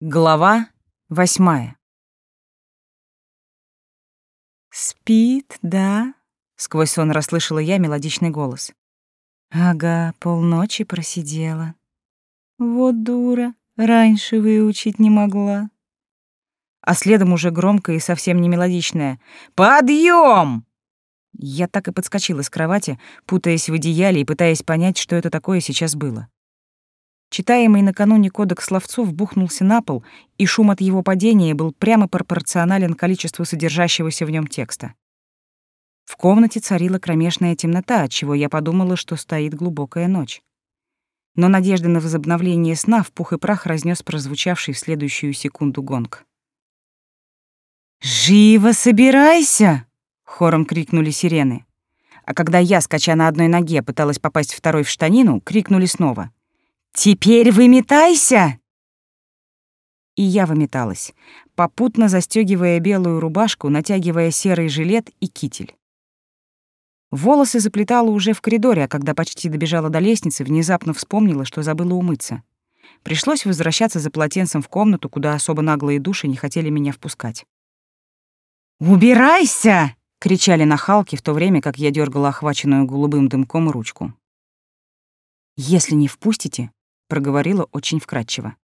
Глава восьмая. «Спит, да?» — сквозь сон расслышала я мелодичный голос. «Ага, полночи просидела. Вот дура, раньше выучить не могла». А следом уже громко и совсем не мелодичное «Подъем!» Я так и подскочила с кровати, путаясь в одеяле и пытаясь понять, что это такое сейчас было. Читаемый накануне кодекс словцов бухнулся на пол, и шум от его падения был прямо пропорционален количеству содержащегося в нем текста. В комнате царила кромешная темнота, отчего я подумала, что стоит глубокая ночь. Но надежда на возобновление сна в пух и прах разнес прозвучавший в следующую секунду гонг. «Живо собирайся!» — хором крикнули сирены. А когда я, скача на одной ноге, пыталась попасть второй в штанину, крикнули снова — «Теперь выметайся!» И я выметалась, попутно застегивая белую рубашку, натягивая серый жилет и китель. Волосы заплетала уже в коридоре, а когда почти добежала до лестницы, внезапно вспомнила, что забыла умыться. Пришлось возвращаться за полотенцем в комнату, куда особо наглые души не хотели меня впускать. «Убирайся!» — кричали нахалки, в то время как я дергала охваченную голубым дымком ручку. «Если не впустите, проговорила очень вкратчиво.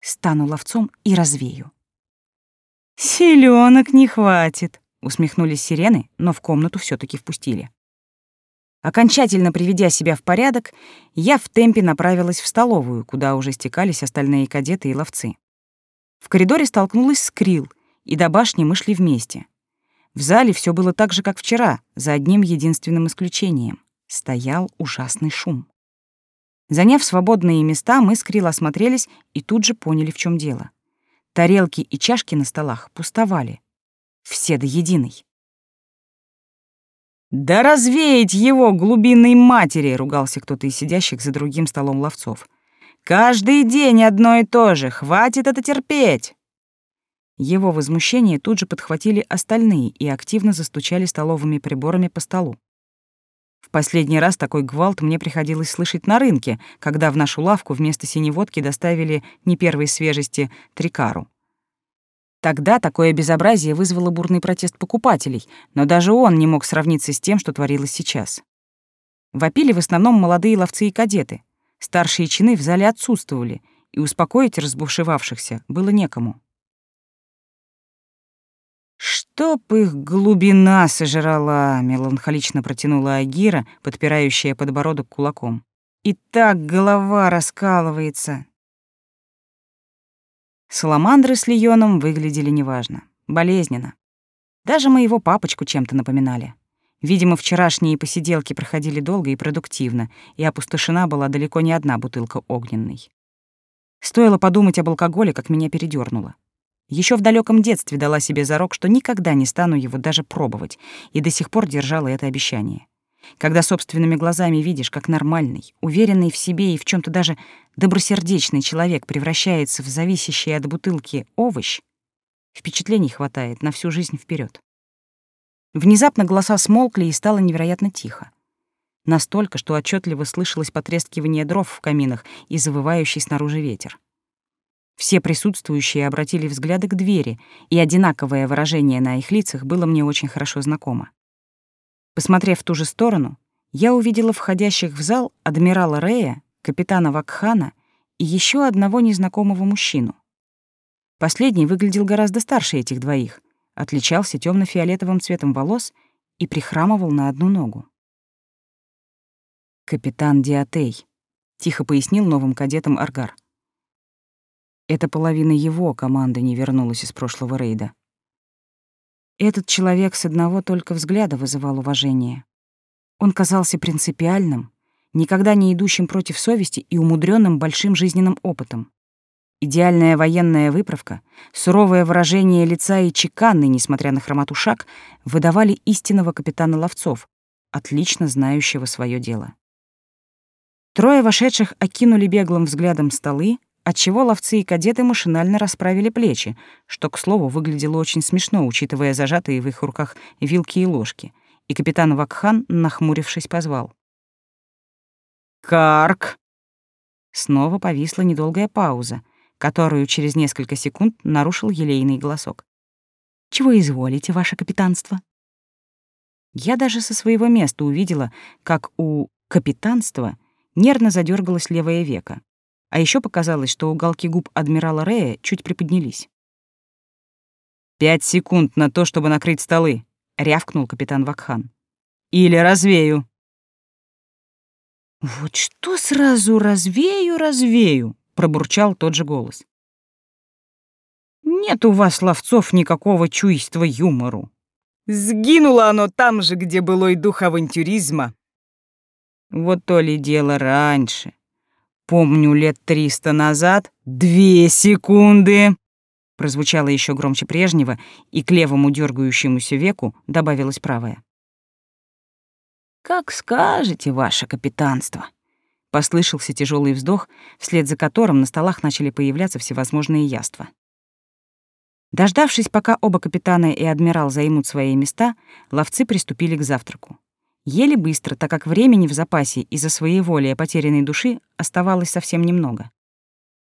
Стану ловцом и развею. Селенок не хватит, усмехнулись сирены, но в комнату все таки впустили. Окончательно приведя себя в порядок, я в темпе направилась в столовую, куда уже стекались остальные кадеты и ловцы. В коридоре столкнулась с Крил, и до башни мы шли вместе. В зале все было так же, как вчера, за одним единственным исключением. Стоял ужасный шум. Заняв свободные места, мы с Крил осмотрелись и тут же поняли, в чем дело. Тарелки и чашки на столах пустовали. Все до единой. «Да развеять его, глубинной матери!» — ругался кто-то из сидящих за другим столом ловцов. «Каждый день одно и то же! Хватит это терпеть!» Его возмущение тут же подхватили остальные и активно застучали столовыми приборами по столу. В последний раз такой гвалт мне приходилось слышать на рынке, когда в нашу лавку вместо синеводки доставили не первой свежести трикару. Тогда такое безобразие вызвало бурный протест покупателей, но даже он не мог сравниться с тем, что творилось сейчас. Вопили в основном молодые ловцы и кадеты. Старшие чины в зале отсутствовали, и успокоить разбушевавшихся было некому. «Чтоб их глубина сожрала!» — меланхолично протянула Агира, подпирающая подбородок кулаком. «И так голова раскалывается!» Саламандры с Лионом выглядели неважно, болезненно. Даже моего папочку чем-то напоминали. Видимо, вчерашние посиделки проходили долго и продуктивно, и опустошена была далеко не одна бутылка огненной. Стоило подумать об алкоголе, как меня передёрнуло. Еще в далеком детстве дала себе зарок, что никогда не стану его даже пробовать, и до сих пор держала это обещание. Когда собственными глазами видишь, как нормальный, уверенный в себе и в чем то даже добросердечный человек превращается в зависящий от бутылки овощ, впечатлений хватает на всю жизнь вперед. Внезапно голоса смолкли и стало невероятно тихо. Настолько, что отчетливо слышалось потрескивание дров в каминах и завывающий снаружи ветер. Все присутствующие обратили взгляды к двери, и одинаковое выражение на их лицах было мне очень хорошо знакомо. Посмотрев в ту же сторону, я увидела входящих в зал адмирала Рея, капитана Вакхана и еще одного незнакомого мужчину. Последний выглядел гораздо старше этих двоих, отличался темно фиолетовым цветом волос и прихрамывал на одну ногу. «Капитан Диатей», — тихо пояснил новым кадетам Аргар. Это половина его команды не вернулась из прошлого рейда. Этот человек с одного только взгляда вызывал уважение. Он казался принципиальным, никогда не идущим против совести и умудренным большим жизненным опытом. Идеальная военная выправка, суровое выражение лица и чеканный, несмотря на хромоту шаг, выдавали истинного капитана ловцов, отлично знающего свое дело. Трое вошедших окинули беглым взглядом столы, отчего ловцы и кадеты машинально расправили плечи, что, к слову, выглядело очень смешно, учитывая зажатые в их руках вилки и ложки, и капитан Вакхан, нахмурившись, позвал. «Карк!» Снова повисла недолгая пауза, которую через несколько секунд нарушил елейный голосок. «Чего изволите, ваше капитанство?» Я даже со своего места увидела, как у капитанства нервно задергалось левое веко. А еще показалось, что уголки губ адмирала Рея чуть приподнялись. «Пять секунд на то, чтобы накрыть столы», — рявкнул капитан Вакхан. «Или развею». «Вот что сразу развею, развею», — пробурчал тот же голос. «Нет у вас, ловцов, никакого чувства юмору. Сгинуло оно там же, где былой дух авантюризма. Вот то ли дело раньше. Помню, лет триста назад две секунды. Прозвучало еще громче прежнего, и к левому дергающемуся веку добавилась правая. «Как скажете, ваше капитанство!» Послышался тяжелый вздох, вслед за которым на столах начали появляться всевозможные яства. Дождавшись, пока оба капитана и адмирал займут свои места, ловцы приступили к завтраку. Ели быстро, так как времени в запасе из-за своеволия потерянной души оставалось совсем немного.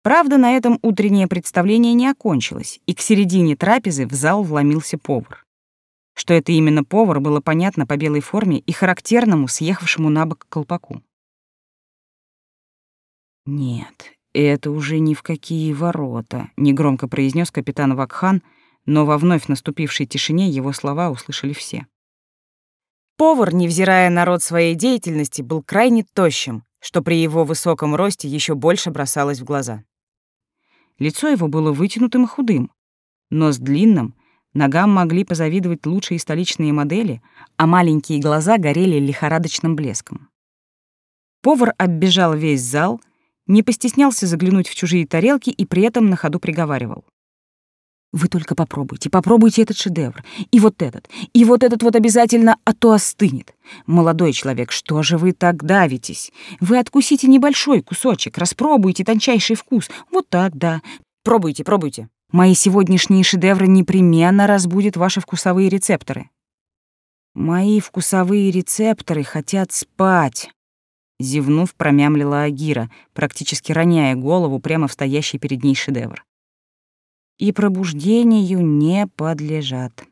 Правда, на этом утреннее представление не окончилось, и к середине трапезы в зал вломился повар. Что это именно повар, было понятно по белой форме и характерному съехавшему на бок колпаку. Нет, «Это уже ни в какие ворота», — негромко произнес капитан Вакхан, но во вновь наступившей тишине его слова услышали все. Повар, невзирая на род своей деятельности, был крайне тощим, что при его высоком росте еще больше бросалось в глаза. Лицо его было вытянутым и худым, нос длинным, ногам могли позавидовать лучшие столичные модели, а маленькие глаза горели лихорадочным блеском. Повар оббежал весь зал — не постеснялся заглянуть в чужие тарелки и при этом на ходу приговаривал. «Вы только попробуйте, попробуйте этот шедевр, и вот этот, и вот этот вот обязательно, а то остынет. Молодой человек, что же вы так давитесь? Вы откусите небольшой кусочек, распробуйте тончайший вкус. Вот так, да. Пробуйте, пробуйте. Мои сегодняшние шедевры непременно разбудят ваши вкусовые рецепторы». «Мои вкусовые рецепторы хотят спать», Зевнув, промямлила Агира, практически роняя голову прямо в стоящий перед ней шедевр. И пробуждению не подлежат.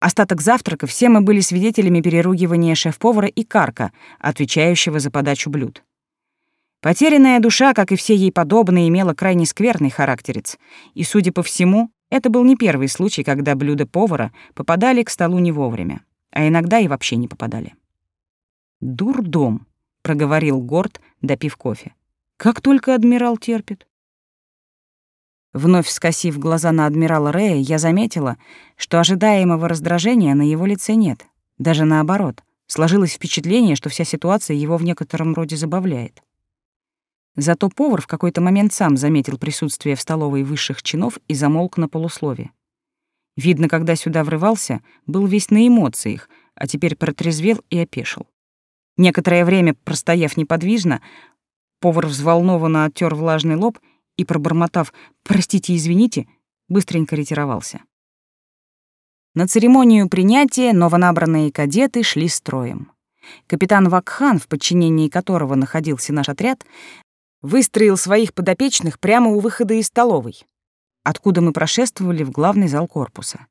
Остаток завтрака все мы были свидетелями переругивания шеф-повара и карка, отвечающего за подачу блюд. Потерянная душа, как и все ей подобные, имела крайне скверный характерец, и, судя по всему, это был не первый случай, когда блюда повара попадали к столу не вовремя, а иногда и вообще не попадали. Дурдом проговорил Горд, допив кофе. Как только адмирал терпит. Вновь скосив глаза на адмирала Рея, я заметила, что ожидаемого раздражения на его лице нет. Даже наоборот, сложилось впечатление, что вся ситуация его в некотором роде забавляет. Зато повар в какой-то момент сам заметил присутствие в столовой высших чинов и замолк на полуслове. Видно, когда сюда врывался, был весь на эмоциях, а теперь протрезвел и опешил. Некоторое время, простояв неподвижно, повар взволнованно оттер влажный лоб и, пробормотав «простите, извините», быстренько ретировался. На церемонию принятия новонабранные кадеты шли строем. Капитан Вакхан, в подчинении которого находился наш отряд, выстроил своих подопечных прямо у выхода из столовой, откуда мы прошествовали в главный зал корпуса.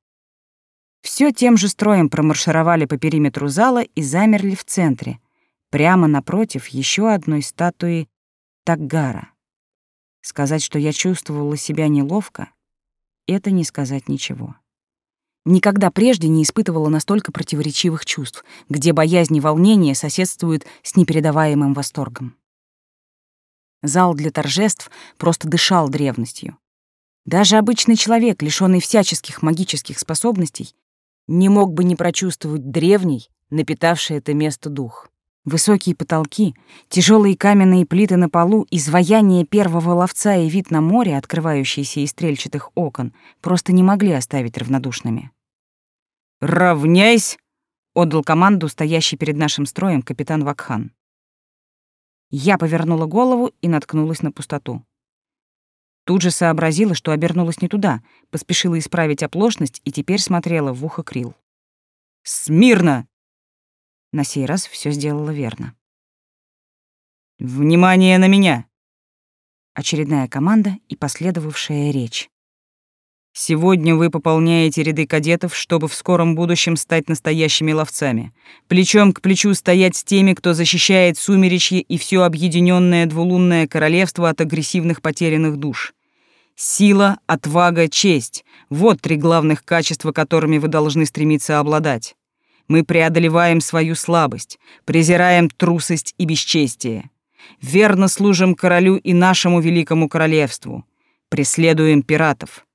Все тем же строем промаршировали по периметру зала и замерли в центре, прямо напротив еще одной статуи Таггара. Сказать, что я чувствовала себя неловко, это не сказать ничего. Никогда прежде не испытывала настолько противоречивых чувств, где боязнь и волнение соседствуют с непередаваемым восторгом. Зал для торжеств просто дышал древностью. Даже обычный человек, лишённый всяческих магических способностей, не мог бы не прочувствовать древний, напитавший это место дух. Высокие потолки, тяжелые каменные плиты на полу, изваяние первого ловца и вид на море, открывающийся из стрельчатых окон, просто не могли оставить равнодушными. «Равняйсь!» — отдал команду стоящий перед нашим строем капитан Вакхан. Я повернула голову и наткнулась на пустоту. Тут же сообразила, что обернулась не туда, поспешила исправить оплошность и теперь смотрела в ухо Крил. «Смирно!» На сей раз все сделала верно. «Внимание на меня!» Очередная команда и последовавшая речь. Сегодня вы пополняете ряды кадетов, чтобы в скором будущем стать настоящими ловцами. Плечом к плечу стоять с теми, кто защищает сумеречье и все объединенное двулунное королевство от агрессивных потерянных душ. Сила, отвага, честь — вот три главных качества, которыми вы должны стремиться обладать. Мы преодолеваем свою слабость, презираем трусость и бесчестие. Верно служим королю и нашему великому королевству. Преследуем пиратов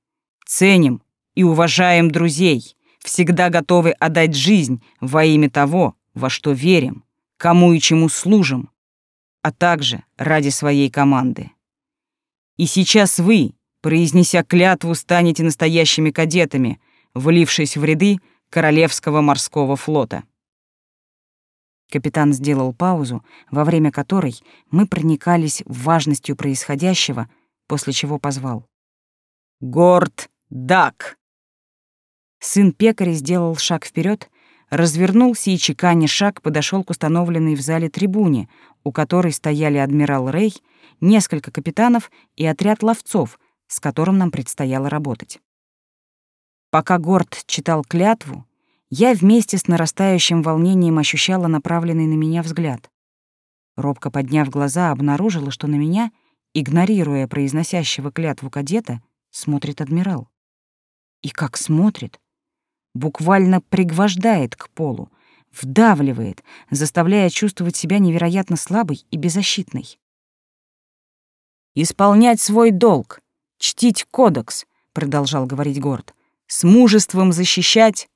ценим и уважаем друзей, всегда готовы отдать жизнь во имя того, во что верим, кому и чему служим, а также ради своей команды. И сейчас вы, произнеся клятву, станете настоящими кадетами, влившись в ряды Королевского морского флота. Капитан сделал паузу, во время которой мы проникались важностью происходящего, после чего позвал. «Горд Дак!» Сын пекаря сделал шаг вперед, развернулся и, чеканя шаг, подошел к установленной в зале трибуне, у которой стояли адмирал Рей, несколько капитанов и отряд ловцов, с которым нам предстояло работать. Пока Горд читал клятву, я вместе с нарастающим волнением ощущала направленный на меня взгляд. Робко подняв глаза, обнаружила, что на меня, игнорируя произносящего клятву кадета, смотрит адмирал. И как смотрит. Буквально пригвождает к полу, вдавливает, заставляя чувствовать себя невероятно слабой и беззащитной. «Исполнять свой долг, чтить кодекс», — продолжал говорить Горд, «с мужеством защищать...»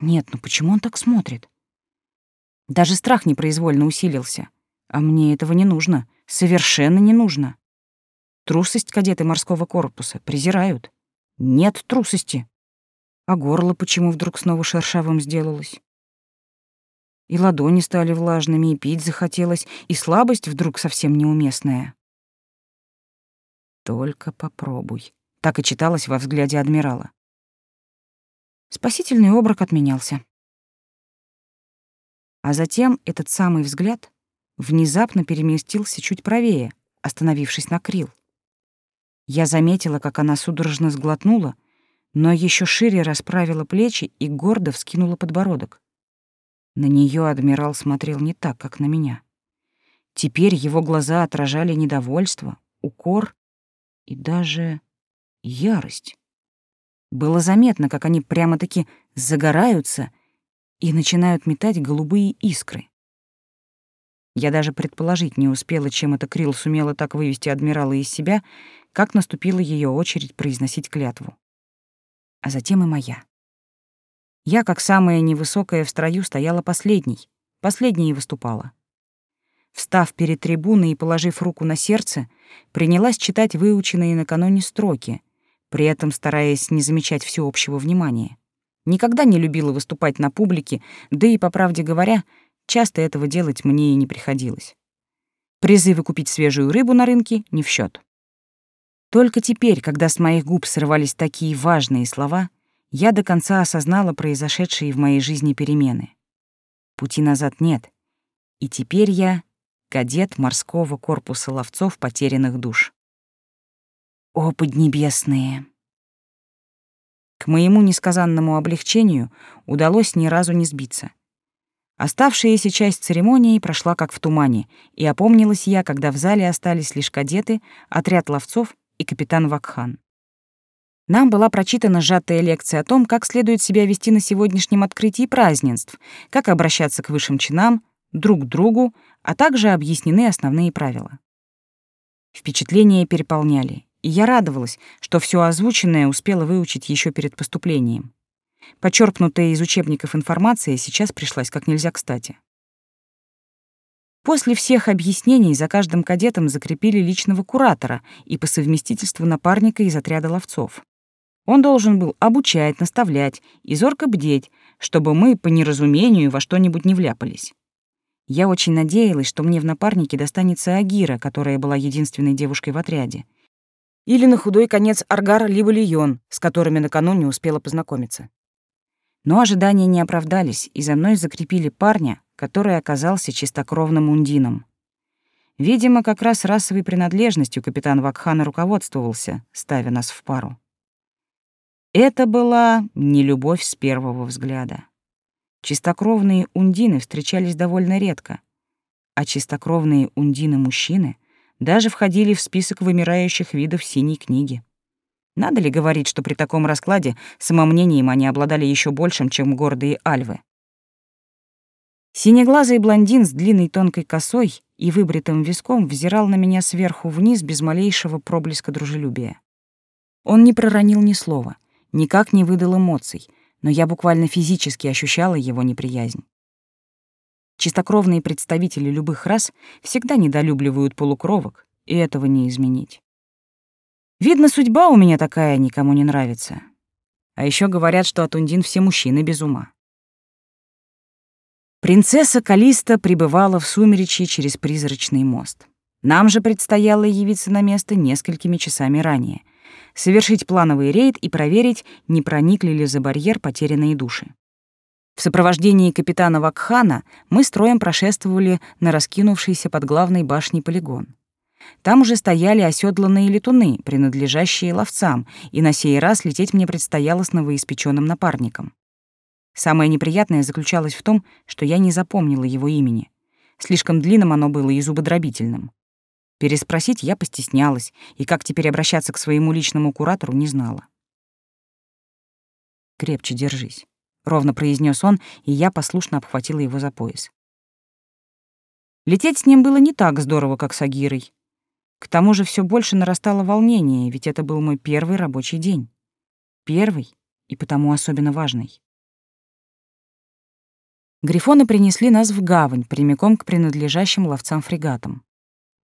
Нет, ну почему он так смотрит? Даже страх непроизвольно усилился. А мне этого не нужно, совершенно не нужно. Трусость кадеты морского корпуса презирают. Нет трусости. А горло почему вдруг снова шершавым сделалось? И ладони стали влажными, и пить захотелось, и слабость вдруг совсем неуместная. «Только попробуй», — так и читалось во взгляде адмирала. Спасительный обрак отменялся. А затем этот самый взгляд внезапно переместился чуть правее, остановившись на Крил. Я заметила, как она судорожно сглотнула, но еще шире расправила плечи и гордо вскинула подбородок. На нее адмирал смотрел не так, как на меня. Теперь его глаза отражали недовольство, укор и даже ярость. Было заметно, как они прямо-таки загораются и начинают метать голубые искры. Я даже предположить не успела, чем эта Крил сумела так вывести адмирала из себя, как наступила ее очередь произносить клятву. А затем и моя. Я, как самая невысокая в строю, стояла последней, последней и выступала. Встав перед трибуной и положив руку на сердце, принялась читать выученные накануне строки, при этом стараясь не замечать всеобщего внимания. Никогда не любила выступать на публике, да и, по правде говоря, часто этого делать мне и не приходилось. Призывы купить свежую рыбу на рынке не в счет. Только теперь, когда с моих губ срывались такие важные слова, я до конца осознала произошедшие в моей жизни перемены. Пути назад нет, и теперь я кадет морского корпуса ловцов потерянных душ. О, поднебесные! К моему несказанному облегчению удалось ни разу не сбиться. Оставшаяся часть церемонии прошла как в тумане, и опомнилась я, когда в зале остались лишь кадеты, отряд ловцов и капитан Вакхан. Нам была прочитана сжатая лекция о том, как следует себя вести на сегодняшнем открытии празднеств, как обращаться к высшим чинам, друг к другу, а также объяснены основные правила. Впечатления переполняли, и я радовалась, что все озвученное успела выучить еще перед поступлением. Почерпнутая из учебников информация сейчас пришлась как нельзя кстати. После всех объяснений за каждым кадетом закрепили личного куратора и по совместительству напарника из отряда ловцов. Он должен был обучать, наставлять и зорко бдеть, чтобы мы по неразумению во что-нибудь не вляпались. Я очень надеялась, что мне в напарнике достанется Агира, которая была единственной девушкой в отряде. Или на худой конец Аргар либо Лион, с которыми накануне успела познакомиться. Но ожидания не оправдались, и за мной закрепили парня, который оказался чистокровным ундином. Видимо, как раз расовой принадлежностью капитан Вакхана руководствовался, ставя нас в пару. Это была не любовь с первого взгляда. Чистокровные ундины встречались довольно редко, а чистокровные ундины-мужчины даже входили в список вымирающих видов синей книги. Надо ли говорить, что при таком раскладе самомнением они обладали еще большим, чем гордые альвы? Синеглазый блондин с длинной тонкой косой и выбритым виском взирал на меня сверху вниз без малейшего проблеска дружелюбия. Он не проронил ни слова, никак не выдал эмоций, но я буквально физически ощущала его неприязнь. Чистокровные представители любых рас всегда недолюбливают полукровок, и этого не изменить. Видно, судьба у меня такая никому не нравится. А еще говорят, что от Ундин все мужчины без ума. Принцесса Калиста прибывала в Сумеречье через призрачный мост. Нам же предстояло явиться на место несколькими часами ранее, совершить плановый рейд и проверить, не проникли ли за барьер потерянные души. В сопровождении капитана Вакхана мы строем прошествовали на раскинувшийся под главной башней полигон. Там уже стояли оседланные летуны, принадлежащие ловцам, и на сей раз лететь мне предстояло с новоиспеченным напарником. Самое неприятное заключалось в том, что я не запомнила его имени. Слишком длинным оно было и зубодробительным. Переспросить я постеснялась, и как теперь обращаться к своему личному куратору не знала. «Крепче держись», — ровно произнес он, и я послушно обхватила его за пояс. Лететь с ним было не так здорово, как с Агирой. К тому же все больше нарастало волнение, ведь это был мой первый рабочий день. Первый и потому особенно важный. Грифоны принесли нас в гавань, прямиком к принадлежащим ловцам-фрегатам.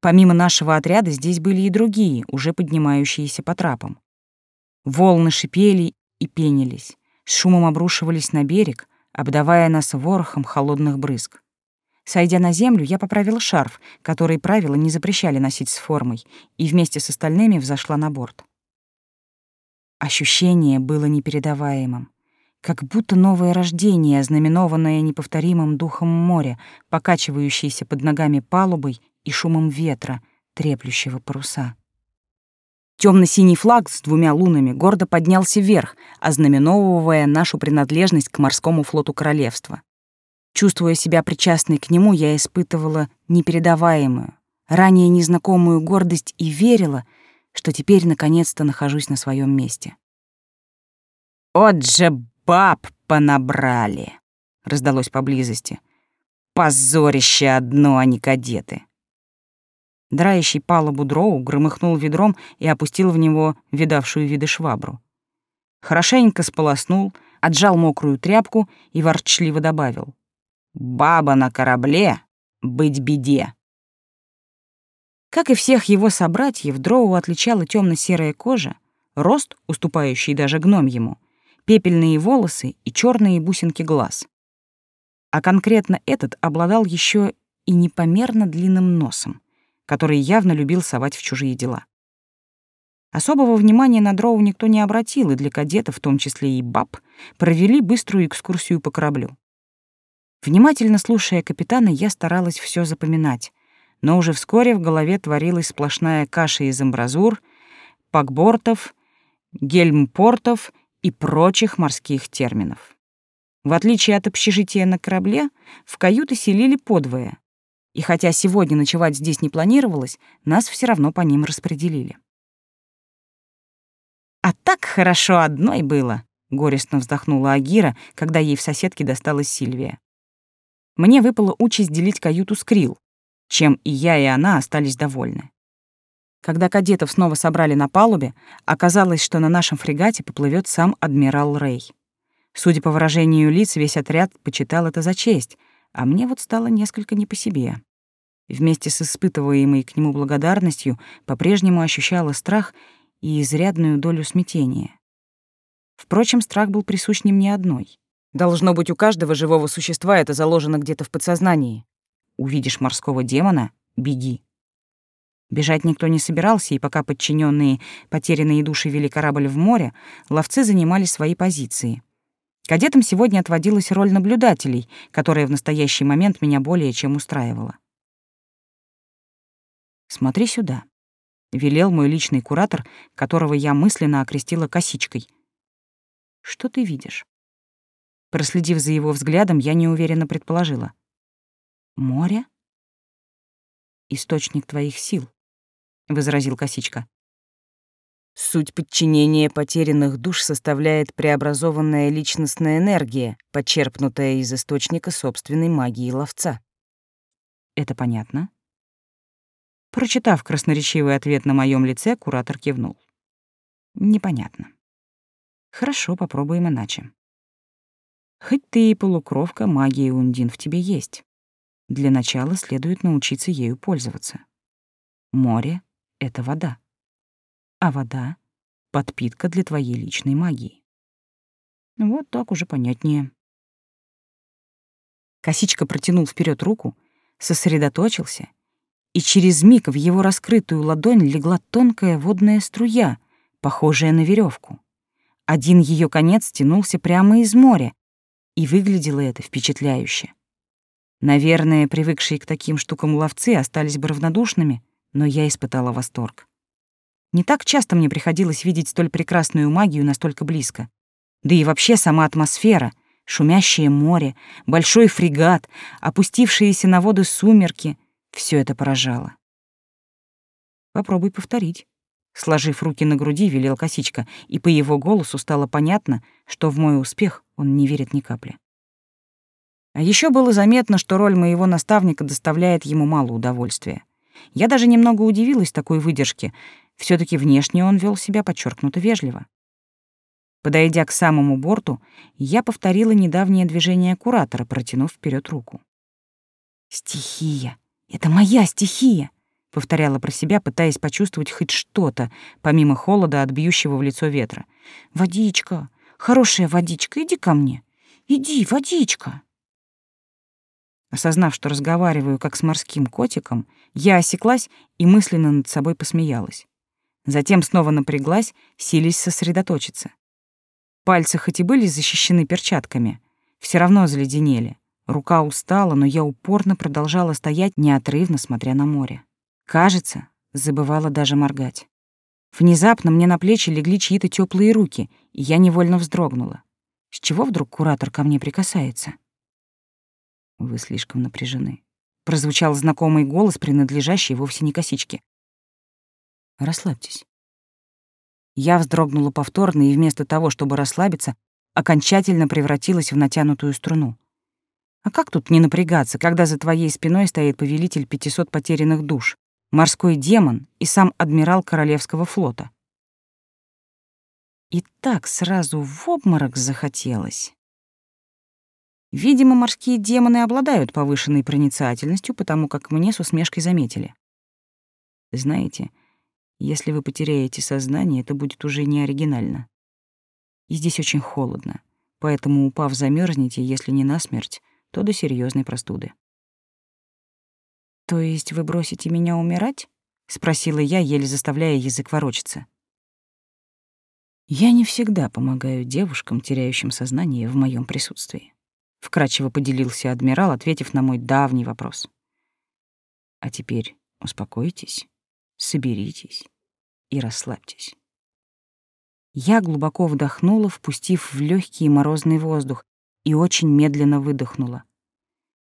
Помимо нашего отряда здесь были и другие, уже поднимающиеся по трапам. Волны шипели и пенились, с шумом обрушивались на берег, обдавая нас ворохом холодных брызг. Сойдя на землю, я поправила шарф, который правила не запрещали носить с формой, и вместе с остальными взошла на борт. Ощущение было непередаваемым как будто новое рождение, ознаменованное неповторимым духом моря, покачивающееся под ногами палубой и шумом ветра, треплющего паруса. Темно-синий флаг с двумя лунами гордо поднялся вверх, ознаменовывая нашу принадлежность к морскому флоту королевства. Чувствуя себя причастной к нему, я испытывала непередаваемую, ранее незнакомую гордость и верила, что теперь наконец-то нахожусь на своем месте. «От же баб понабрали!» — раздалось поблизости. «Позорище одно, а не кадеты!» Драющий палубу дроу громыхнул ведром и опустил в него видавшую виды швабру. Хорошенько сполоснул, отжал мокрую тряпку и ворчливо добавил. «Баба на корабле — быть беде!» Как и всех его собратьев, дроу отличала темно серая кожа, рост, уступающий даже гном ему, пепельные волосы и черные бусинки глаз. А конкретно этот обладал еще и непомерно длинным носом, который явно любил совать в чужие дела. Особого внимания на дроу никто не обратил, и для кадетов, в том числе и баб, провели быструю экскурсию по кораблю. Внимательно слушая капитана, я старалась все запоминать, но уже вскоре в голове творилась сплошная каша из амбразур, пакбортов, гельмпортов и прочих морских терминов. В отличие от общежития на корабле, в каюты селили подвое, и хотя сегодня ночевать здесь не планировалось, нас все равно по ним распределили. «А так хорошо одной было», — горестно вздохнула Агира, когда ей в соседке досталась Сильвия. «Мне выпала участь делить каюту с Крил, чем и я, и она остались довольны. Когда кадетов снова собрали на палубе, оказалось, что на нашем фрегате поплывет сам адмирал Рэй. Судя по выражению лиц, весь отряд почитал это за честь, а мне вот стало несколько не по себе. Вместе с испытываемой к нему благодарностью по-прежнему ощущала страх и изрядную долю смятения. Впрочем, страх был присущ не мне одной. Должно быть, у каждого живого существа это заложено где-то в подсознании. Увидишь морского демона — беги. Бежать никто не собирался, и пока подчиненные потерянные души вели корабль в море, ловцы занимали свои позиции. Кадетам сегодня отводилась роль наблюдателей, которая в настоящий момент меня более чем устраивала. Смотри сюда. Велел мой личный куратор, которого я мысленно окрестила косичкой. Что ты видишь? Проследив за его взглядом, я неуверенно предположила. Море? Источник твоих сил, возразил косичка. Суть подчинения потерянных душ составляет преобразованная личностная энергия, почерпнутая из источника собственной магии ловца. Это понятно? Прочитав красноречивый ответ на моем лице, куратор кивнул. Непонятно. Хорошо, попробуем иначе. Хоть ты и полукровка, магия Ундин в тебе есть. Для начала следует научиться ею пользоваться. Море — это вода а вода — подпитка для твоей личной магии. Вот так уже понятнее. Косичка протянул вперед руку, сосредоточился, и через миг в его раскрытую ладонь легла тонкая водная струя, похожая на веревку. Один ее конец тянулся прямо из моря, и выглядело это впечатляюще. Наверное, привыкшие к таким штукам ловцы остались бы равнодушными, но я испытала восторг. Не так часто мне приходилось видеть столь прекрасную магию настолько близко. Да и вообще сама атмосфера, шумящее море, большой фрегат, опустившиеся на воду сумерки — все это поражало. «Попробуй повторить». Сложив руки на груди, велел косичка, и по его голосу стало понятно, что в мой успех он не верит ни капли. А еще было заметно, что роль моего наставника доставляет ему мало удовольствия. Я даже немного удивилась такой выдержке, все таки внешне он вел себя подчеркнуто вежливо. Подойдя к самому борту, я повторила недавнее движение куратора, протянув вперед руку. «Стихия! Это моя стихия!» — повторяла про себя, пытаясь почувствовать хоть что-то, помимо холода от бьющего в лицо ветра. «Водичка! Хорошая водичка, иди ко мне! Иди, водичка!» Осознав, что разговариваю как с морским котиком, я осеклась и мысленно над собой посмеялась. Затем снова напряглась, силясь сосредоточиться. Пальцы хоть и были защищены перчатками, все равно заледенели. Рука устала, но я упорно продолжала стоять, неотрывно смотря на море. Кажется, забывала даже моргать. Внезапно мне на плечи легли чьи-то теплые руки, и я невольно вздрогнула. С чего вдруг куратор ко мне прикасается? Вы слишком напряжены. Прозвучал знакомый голос, принадлежащий вовсе не косичке. Расслабьтесь. Я вздрогнула повторно и вместо того, чтобы расслабиться, окончательно превратилась в натянутую струну. А как тут не напрягаться, когда за твоей спиной стоит повелитель 500 потерянных душ, морской демон и сам адмирал Королевского флота? И так сразу в обморок захотелось. Видимо, морские демоны обладают повышенной проницательностью, потому как мне с усмешкой заметили. Знаете, если вы потеряете сознание, это будет уже не оригинально. И здесь очень холодно, поэтому, упав, замерзнете, если не насмерть, то до серьезной простуды. «То есть вы бросите меня умирать?» — спросила я, еле заставляя язык ворочаться. «Я не всегда помогаю девушкам, теряющим сознание в моем присутствии», — вкратчиво поделился адмирал, ответив на мой давний вопрос. «А теперь успокойтесь соберитесь и расслабьтесь. Я глубоко вдохнула, впустив в легкий морозный воздух, и очень медленно выдохнула.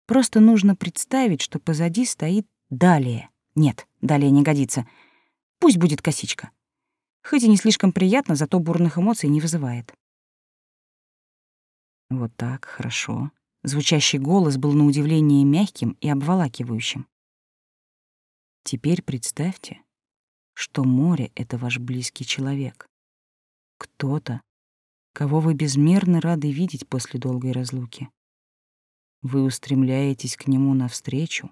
Просто нужно представить, что позади стоит далее. Нет, далее не годится. Пусть будет косичка. Хоть и не слишком приятно, зато бурных эмоций не вызывает. Вот так, хорошо. Звучащий голос был на удивление мягким и обволакивающим. Теперь представьте, что море — это ваш близкий человек. Кто-то, кого вы безмерно рады видеть после долгой разлуки. Вы устремляетесь к нему навстречу,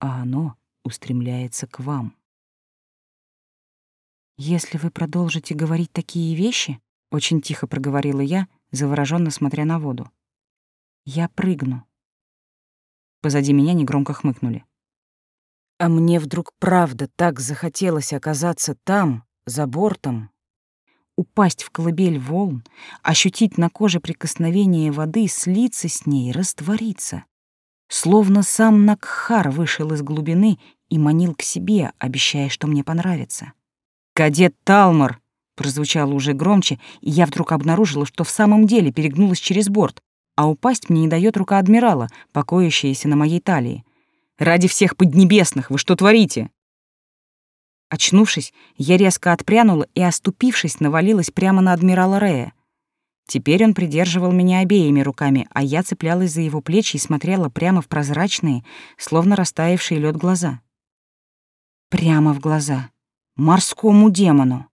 а оно устремляется к вам. «Если вы продолжите говорить такие вещи», — очень тихо проговорила я, завороженно смотря на воду, — «я прыгну». Позади меня негромко хмыкнули. А мне вдруг правда так захотелось оказаться там, за бортом, упасть в колыбель волн, ощутить на коже прикосновение воды, слиться с ней, раствориться. Словно сам Накхар вышел из глубины и манил к себе, обещая, что мне понравится. «Кадет Талмор!» прозвучало уже громче, и я вдруг обнаружила, что в самом деле перегнулась через борт, а упасть мне не дает рука адмирала, покоящаяся на моей талии. «Ради всех поднебесных, вы что творите?» Очнувшись, я резко отпрянула и, оступившись, навалилась прямо на адмирала Рея. Теперь он придерживал меня обеими руками, а я цеплялась за его плечи и смотрела прямо в прозрачные, словно растаявший лед глаза. Прямо в глаза. Морскому демону.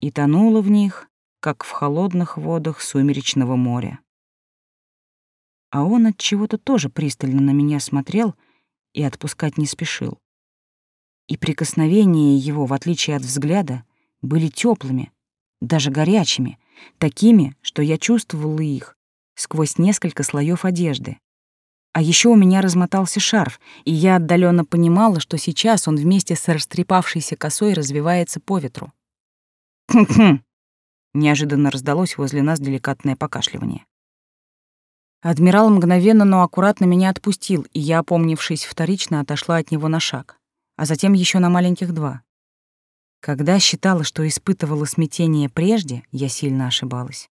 И тонула в них, как в холодных водах сумеречного моря. А он от чего-то тоже пристально на меня смотрел и отпускать не спешил и прикосновения его, в отличие от взгляда, были теплыми, даже горячими, такими, что я чувствовала их сквозь несколько слоев одежды. А еще у меня размотался шарф, и я отдаленно понимала, что сейчас он вместе с растрепавшейся косой развивается по ветру. «Хм-хм!» — неожиданно раздалось возле нас деликатное покашливание. Адмирал мгновенно, но аккуратно меня отпустил, и я, опомнившись вторично, отошла от него на шаг а затем еще на маленьких два. Когда считала, что испытывала смятение прежде, я сильно ошибалась.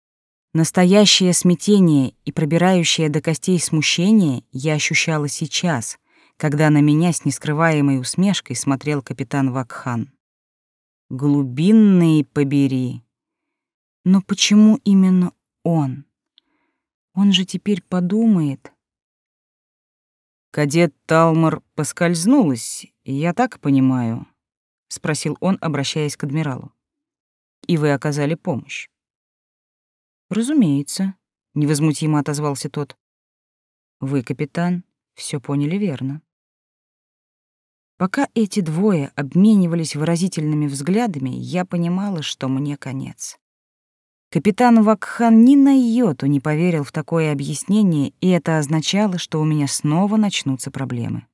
Настоящее смятение и пробирающее до костей смущение я ощущала сейчас, когда на меня с нескрываемой усмешкой смотрел капитан Вакхан. Глубинный побери. Но почему именно он? Он же теперь подумает. Кадет Талмор поскользнулась «Я так понимаю», — спросил он, обращаясь к адмиралу. «И вы оказали помощь?» «Разумеется», — невозмутимо отозвался тот. «Вы, капитан, все поняли верно». Пока эти двое обменивались выразительными взглядами, я понимала, что мне конец. Капитан Вакхан ни на йоту не поверил в такое объяснение, и это означало, что у меня снова начнутся проблемы.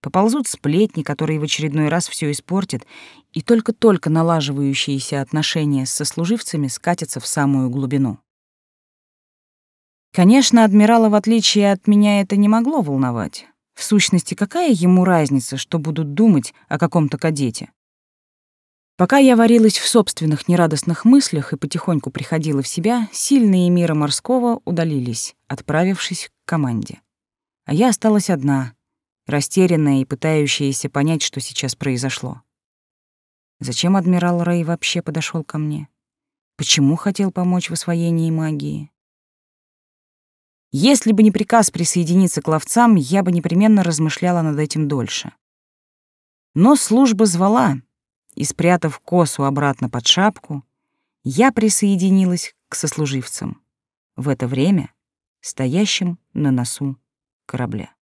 Поползут сплетни, которые в очередной раз все испортят, и только-только налаживающиеся отношения с сослуживцами скатятся в самую глубину. Конечно, адмирала, в отличие от меня, это не могло волновать. В сущности, какая ему разница, что будут думать о каком-то кадете? Пока я варилась в собственных нерадостных мыслях и потихоньку приходила в себя, сильные мира морского удалились, отправившись к команде. А я осталась одна, растерянная и пытающаяся понять, что сейчас произошло. Зачем адмирал Рэй вообще подошел ко мне? Почему хотел помочь в освоении магии? Если бы не приказ присоединиться к ловцам, я бы непременно размышляла над этим дольше. Но служба звала, и, спрятав косу обратно под шапку, я присоединилась к сослуживцам, в это время стоящим на носу корабля.